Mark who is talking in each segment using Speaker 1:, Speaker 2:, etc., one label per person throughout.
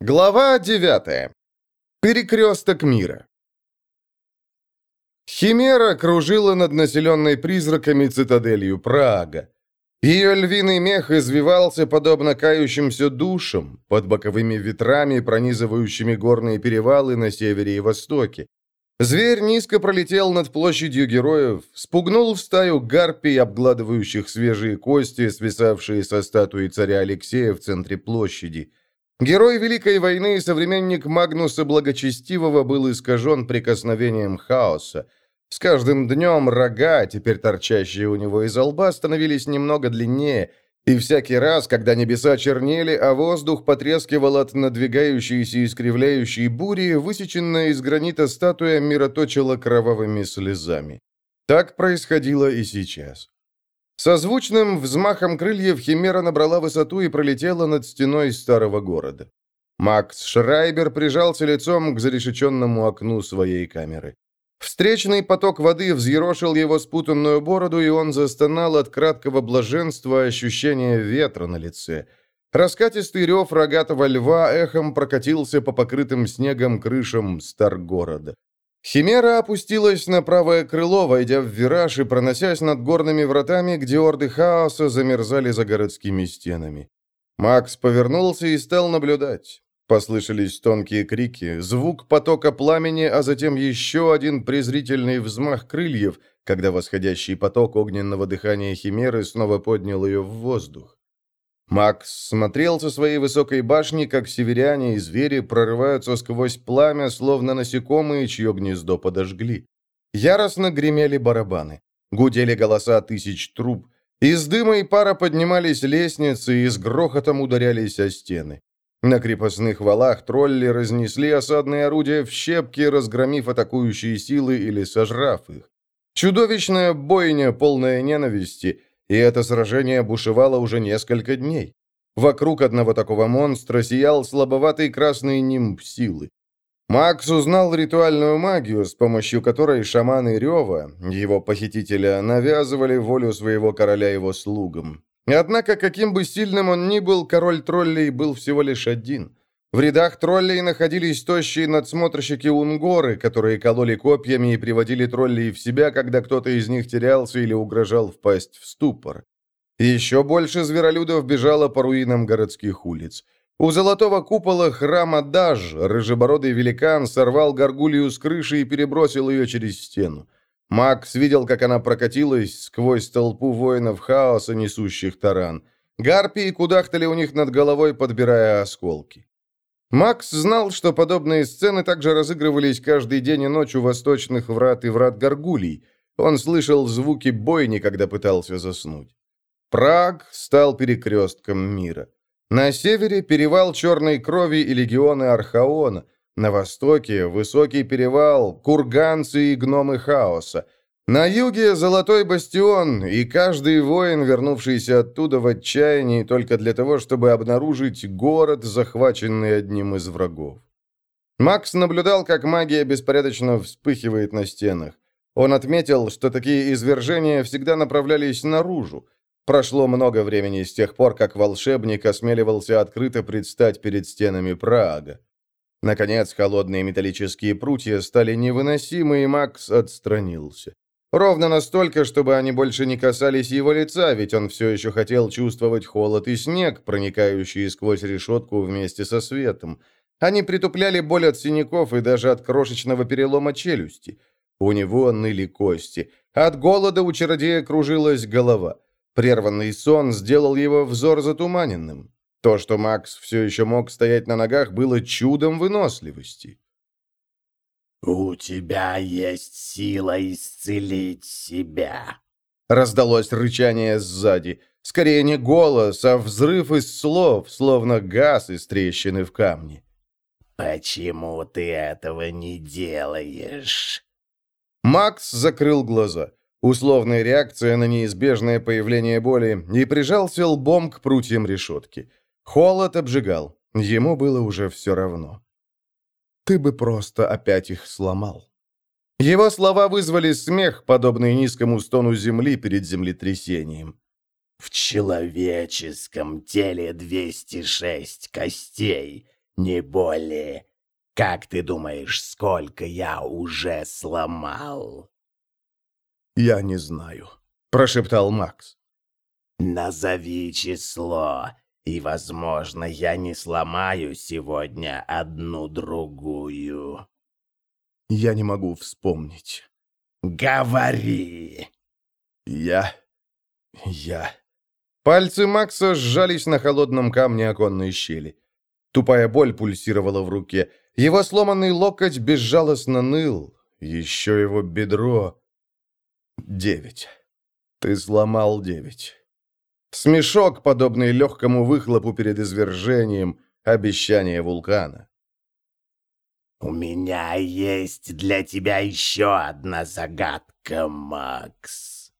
Speaker 1: Глава 9. Перекресток мира. Химера кружила над населенной призраками цитаделью Прага. Ее львиный мех извивался, подобно кающимся душам, под боковыми ветрами, пронизывающими горные перевалы на севере и востоке. Зверь низко пролетел над площадью героев, спугнул стаю гарпий, обгладывающих свежие кости, свисавшие со статуи царя Алексея в центре площади. Герой Великой войны и современник Магнуса Благочестивого был искажен прикосновением хаоса. С каждым днем рога, теперь торчащие у него из лба, становились немного длиннее, и всякий раз, когда небеса чернели, а воздух потрескивал от надвигающейся искривляющей бури, высеченная из гранита статуя мироточила кровавыми слезами. Так происходило и сейчас. Созвучным взмахом крыльев Химера набрала высоту и пролетела над стеной старого города. Макс Шрайбер прижался лицом к зарешеченному окну своей камеры. Встречный поток воды взъерошил его спутанную бороду, и он застонал от краткого блаженства ощущения ветра на лице. Раскатистый рев рогатого льва эхом прокатился по покрытым снегом крышам Старгорода. Химера опустилась на правое крыло, войдя в вираж и проносясь над горными вратами, где орды хаоса замерзали за городскими стенами. Макс повернулся и стал наблюдать. Послышались тонкие крики, звук потока пламени, а затем еще один презрительный взмах крыльев, когда восходящий поток огненного дыхания Химеры снова поднял ее в воздух. Макс смотрел со своей высокой башни, как северяне и звери прорываются сквозь пламя, словно насекомые, чье гнездо подожгли. Яростно гремели барабаны. Гудели голоса тысяч труб. Из дыма и пара поднимались лестницы и с грохотом ударялись о стены. На крепостных валах тролли разнесли осадные орудия в щепки, разгромив атакующие силы или сожрав их. Чудовищная бойня, полная ненависти – и это сражение бушевало уже несколько дней. Вокруг одного такого монстра сиял слабоватый красный нимб силы. Макс узнал ритуальную магию, с помощью которой шаманы Рева, его похитителя, навязывали волю своего короля его слугам. Однако, каким бы сильным он ни был, король троллей был всего лишь один. В рядах троллей находились тощие надсмотрщики Унгоры, которые кололи копьями и приводили троллей в себя, когда кто-то из них терялся или угрожал впасть в ступор. Еще больше зверолюдов бежало по руинам городских улиц. У золотого купола храма Даж рыжебородый великан сорвал горгулью с крыши и перебросил ее через стену. Макс видел, как она прокатилась сквозь толпу воинов хаоса, несущих таран. Гарпии кудахтали у них над головой, подбирая осколки. Макс знал, что подобные сцены также разыгрывались каждый день и ночь у восточных врат и врат Гаргулий. Он слышал звуки бойни, когда пытался заснуть. Праг стал перекрестком мира. На севере перевал Черной Крови и легионы Архаона. На востоке высокий перевал, курганцы и гномы Хаоса. На юге Золотой Бастион, и каждый воин, вернувшийся оттуда в отчаянии только для того, чтобы обнаружить город, захваченный одним из врагов. Макс наблюдал, как магия беспорядочно вспыхивает на стенах. Он отметил, что такие извержения всегда направлялись наружу. Прошло много времени с тех пор, как волшебник осмеливался открыто предстать перед стенами Прага. Наконец, холодные металлические прутья стали невыносимы, и Макс отстранился. Ровно настолько, чтобы они больше не касались его лица, ведь он все еще хотел чувствовать холод и снег, проникающие сквозь решетку вместе со светом. Они притупляли боль от синяков и даже от крошечного перелома челюсти. У него ныли кости. От голода у чародея кружилась голова. Прерванный сон сделал его взор затуманенным. То, что Макс все еще мог стоять на ногах, было чудом выносливости.
Speaker 2: «У тебя есть сила исцелить себя», —
Speaker 1: раздалось рычание сзади. Скорее не голос, а взрыв из слов, словно газ из трещины в камне.
Speaker 2: «Почему ты этого не делаешь?»
Speaker 1: Макс закрыл глаза. Условная реакция на неизбежное появление боли и прижался лбом к прутьям решетки. Холод обжигал. Ему было уже все равно ты бы просто опять их сломал». Его слова вызвали смех, подобный низкому стону земли перед землетрясением.
Speaker 2: «В человеческом теле 206 костей. Не более. Как ты думаешь, сколько я уже сломал?»
Speaker 1: «Я не знаю», — прошептал Макс.
Speaker 2: «Назови число, и, возможно, я не сломаю сегодня одну-другую».
Speaker 1: «Я не могу вспомнить».
Speaker 2: «Говори!»
Speaker 1: «Я... я...» Пальцы Макса сжались на холодном камне оконной щели. Тупая боль пульсировала в руке. Его сломанный локоть безжалостно ныл. Еще его бедро... Девять. Ты сломал девять. Смешок, подобный легкому выхлопу перед извержением, обещание вулкана.
Speaker 2: «У меня есть для тебя еще одна загадка, Макс».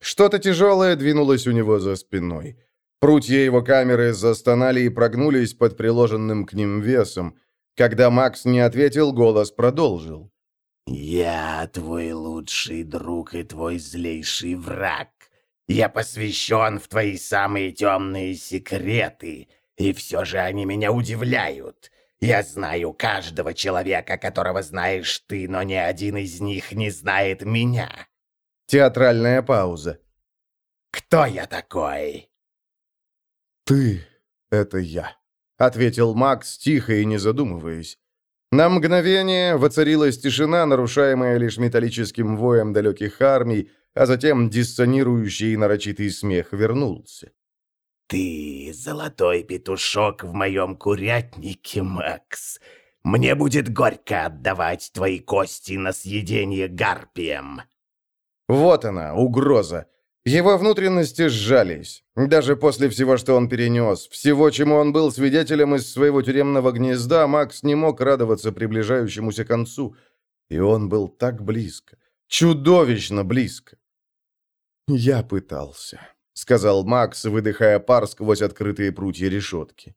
Speaker 1: Что-то тяжелое двинулось у него за спиной. Прутья его камеры застонали и прогнулись под приложенным к ним весом. Когда Макс не ответил, голос продолжил.
Speaker 2: «Я твой лучший друг и твой злейший враг. Я посвящен в твои самые темные секреты, и все же они меня удивляют. Я знаю каждого человека, которого знаешь ты, но ни один из них не знает меня».
Speaker 1: Театральная пауза.
Speaker 2: «Кто я такой?»
Speaker 1: «Ты — это я», — ответил Макс, тихо и не задумываясь. На мгновение воцарилась тишина, нарушаемая лишь металлическим воем далеких армий, а затем диссонирующий и нарочитый смех вернулся.
Speaker 2: «Ты золотой петушок в моем курятнике, Макс. Мне будет горько отдавать твои кости на съедение гарпием».
Speaker 1: Вот она, угроза. Его внутренности сжались. Даже после всего, что он перенес, всего, чему он был свидетелем из своего тюремного гнезда, Макс не мог радоваться приближающемуся концу. И он был так близко, чудовищно близко. «Я пытался», — сказал Макс, выдыхая пар сквозь открытые прутья решетки.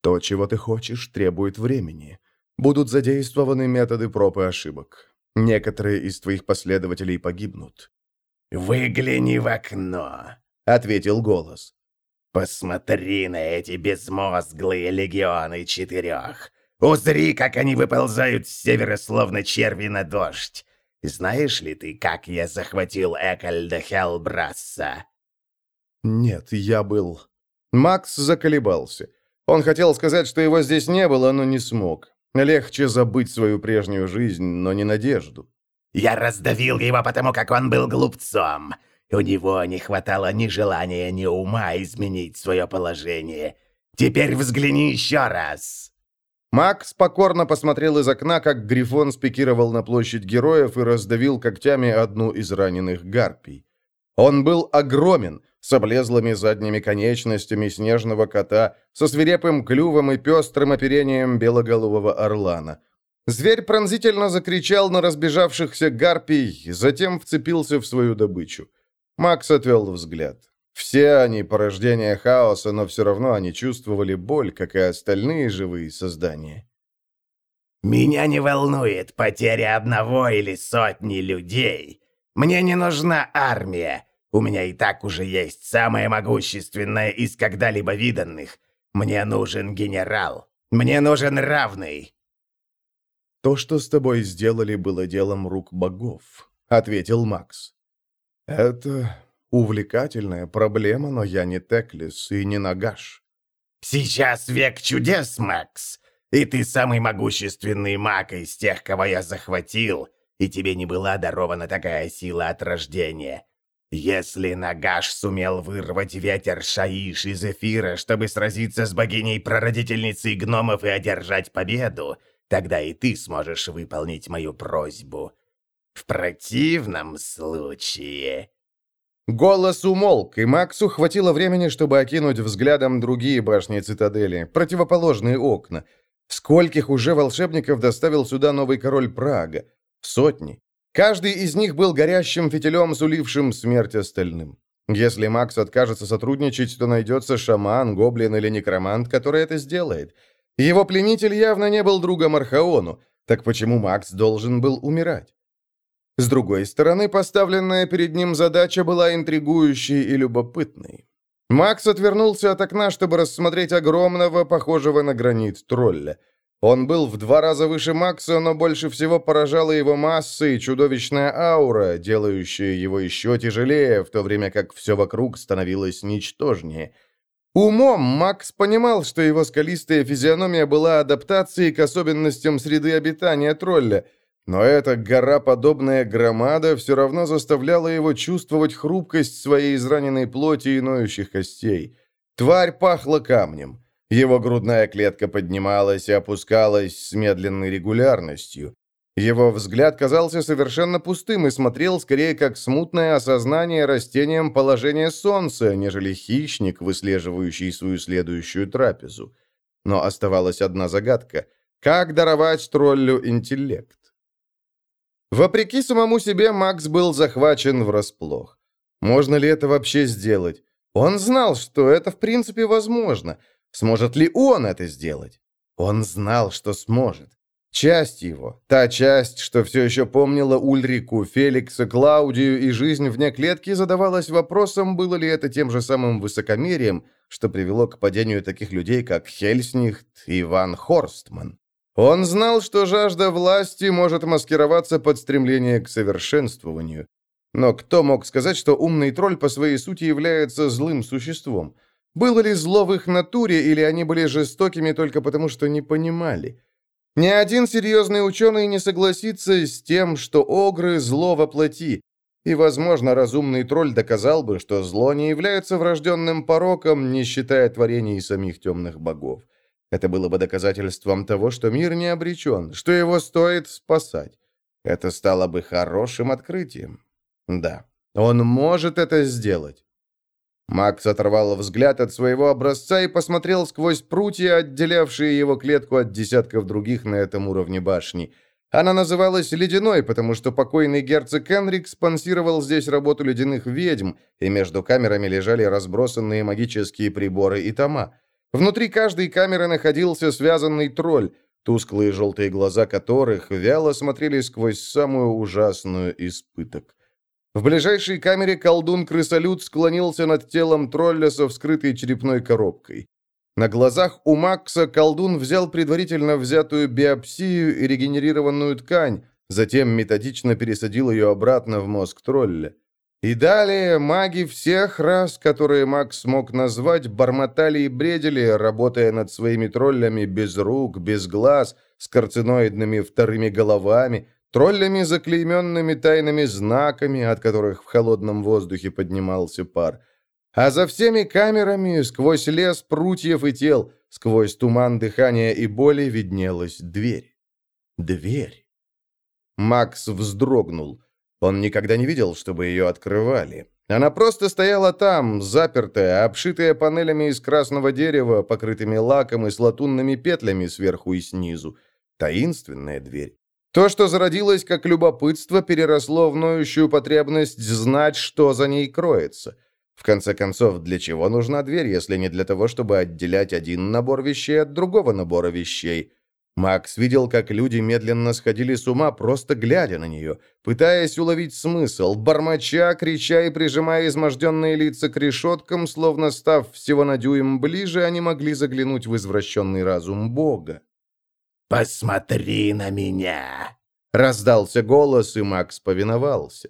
Speaker 1: «То, чего ты хочешь, требует времени. Будут задействованы методы проб и ошибок. Некоторые из твоих последователей погибнут.
Speaker 2: «Выгляни в окно», — ответил голос. «Посмотри на эти безмозглые легионы четырех. Узри, как они выползают с севера, словно черви на дождь. Знаешь ли ты, как я захватил Экальда Хелбрасса?»
Speaker 1: «Нет, я был...» Макс заколебался. Он хотел сказать, что его здесь не было, но не смог. Легче забыть свою прежнюю жизнь, но не надежду.
Speaker 2: Я раздавил его, потому как он был глупцом. У него не хватало ни желания, ни ума изменить свое положение. Теперь взгляни еще раз!»
Speaker 1: Макс покорно посмотрел из окна, как Грифон спикировал на площадь героев и раздавил когтями одну из раненых гарпий. Он был огромен, с облезлыми задними конечностями снежного кота, со свирепым клювом и пестрым оперением белоголового орлана – Зверь пронзительно закричал на разбежавшихся гарпий, затем вцепился в свою добычу. Макс отвел взгляд. Все они порождения хаоса, но все равно они чувствовали боль, как и остальные живые создания.
Speaker 2: «Меня не волнует потеря одного или сотни людей. Мне не нужна армия. У меня и так уже есть самая могущественная из когда-либо виданных. Мне нужен генерал. Мне нужен равный.
Speaker 1: «То, что с тобой сделали, было делом рук богов», — ответил Макс. «Это увлекательная проблема, но я не Теклис и не Нагаш».
Speaker 2: «Сейчас век чудес, Макс, и ты самый могущественный маг из тех, кого я захватил, и тебе не была дарована такая сила от рождения». Если Нагаш сумел вырвать ветер Шаиш из эфира, чтобы сразиться с богиней-прародительницей гномов и одержать победу, Тогда и ты сможешь выполнить мою просьбу. В противном случае...»
Speaker 1: Голос умолк, и Максу хватило времени, чтобы окинуть взглядом другие башни цитадели, противоположные окна. Скольких уже волшебников доставил сюда новый король Прага? Сотни. Каждый из них был горящим фитилем, сулившим смерть остальным. Если Макс откажется сотрудничать, то найдется шаман, гоблин или некромант, который это сделает – его пленитель явно не был другом Архаону, так почему Макс должен был умирать? С другой стороны, поставленная перед ним задача была интригующей и любопытной. Макс отвернулся от окна, чтобы рассмотреть огромного, похожего на гранит тролля. Он был в два раза выше Макса, но больше всего поражала его масса и чудовищная аура, делающая его еще тяжелее, в то время как все вокруг становилось ничтожнее. Умом Макс понимал, что его скалистая физиономия была адаптацией к особенностям среды обитания тролля, но эта гороподобная громада все равно заставляла его чувствовать хрупкость своей израненной плоти и ноющих костей. Тварь пахла камнем. Его грудная клетка поднималась и опускалась с медленной регулярностью. Его взгляд казался совершенно пустым и смотрел скорее как смутное осознание растением положения солнца, нежели хищник, выслеживающий свою следующую трапезу. Но оставалась одна загадка. Как даровать троллю интеллект? Вопреки самому себе, Макс был захвачен врасплох. Можно ли это вообще сделать? Он знал, что это в принципе возможно – Сможет ли он это сделать? Он знал, что сможет. Часть его, та часть, что все еще помнила Ульрику, Феликса, Клаудию и жизнь вне клетки, задавалась вопросом, было ли это тем же самым высокомерием, что привело к падению таких людей, как Хельснихт и Ван Хорстман. Он знал, что жажда власти может маскироваться под стремление к совершенствованию. Но кто мог сказать, что умный тролль по своей сути является злым существом? Было ли зло в их натуре, или они были жестокими только потому, что не понимали? Ни один серьезный ученый не согласится с тем, что огры – зло во плоти, и, возможно, разумный тролль доказал бы, что зло не является врожденным пороком, не считая творений самих темных богов. Это было бы доказательством того, что мир не обречен, что его стоит спасать. Это стало бы хорошим открытием. Да, он может это сделать. Макс оторвал взгляд от своего образца и посмотрел сквозь прутья, отделявшие его клетку от десятков других на этом уровне башни. Она называлась «Ледяной», потому что покойный герцог Энрик спонсировал здесь работу ледяных ведьм, и между камерами лежали разбросанные магические приборы и тома. Внутри каждой камеры находился связанный тролль, тусклые желтые глаза которых вяло смотрели сквозь самую ужасную испыток. В ближайшей камере колдун-крысолют склонился над телом тролля со вскрытой черепной коробкой. На глазах у Макса колдун взял предварительно взятую биопсию и регенерированную ткань, затем методично пересадил ее обратно в мозг тролля. И далее маги всех рас, которые Макс смог назвать, бормотали и бредили, работая над своими троллями без рук, без глаз, с карциноидными вторыми головами, троллями, заклейменными тайными знаками, от которых в холодном воздухе поднимался пар. А за всеми камерами, сквозь лес прутьев и тел, сквозь туман дыхания и боли виднелась дверь. Дверь. Макс вздрогнул. Он никогда не видел, чтобы ее открывали. Она просто стояла там, запертая, обшитая панелями из красного дерева, покрытыми лаком и с латунными петлями сверху и снизу. Таинственная дверь. То, что зародилось как любопытство, переросло в ноющую потребность знать, что за ней кроется. В конце концов, для чего нужна дверь, если не для того, чтобы отделять один набор вещей от другого набора вещей? Макс видел, как люди медленно сходили с ума, просто глядя на нее, пытаясь уловить смысл, бормоча, крича и прижимая изможденные лица к решеткам, словно став всего на дюйм ближе, они могли заглянуть в извращенный разум Бога.
Speaker 2: «Посмотри на меня!»
Speaker 1: Раздался голос, и Макс повиновался.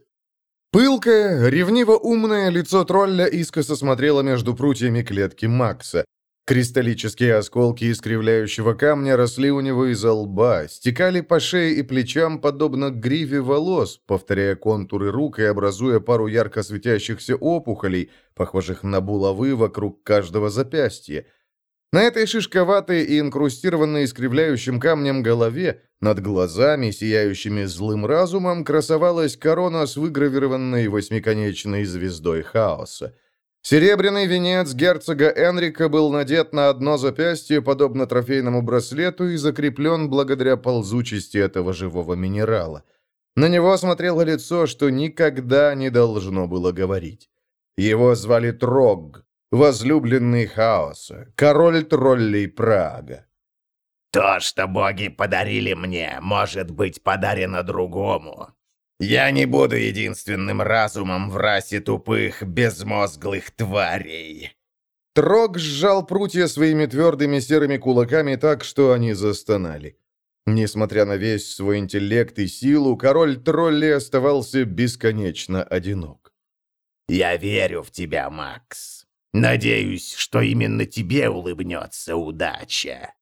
Speaker 1: Пылкое, ревниво-умное лицо тролля искоса смотрело между прутьями клетки Макса. Кристаллические осколки искривляющего камня росли у него из лба, стекали по шее и плечам, подобно гриве волос, повторяя контуры рук и образуя пару ярко светящихся опухолей, похожих на булавы вокруг каждого запястья. На этой шишковатой и инкрустированной искривляющим камнем голове, над глазами, сияющими злым разумом, красовалась корона с выгравированной восьмиконечной звездой хаоса. Серебряный венец герцога Энрика был надет на одно запястье, подобно трофейному браслету, и закреплен благодаря ползучести этого живого минерала. На него смотрело лицо, что никогда не должно было говорить. Его звали Трогг, возлюбленный хаоса, король троллей Прага.
Speaker 2: То, что боги подарили мне, может быть подарено другому. Я не буду единственным разумом в расе тупых, безмозглых тварей.
Speaker 1: Трог сжал прутья своими твердыми серыми кулаками так, что они застонали. Несмотря на весь свой интеллект и силу, король тролли оставался бесконечно одинок.
Speaker 2: «Я верю в тебя, Макс. Надеюсь, что именно тебе улыбнется удача».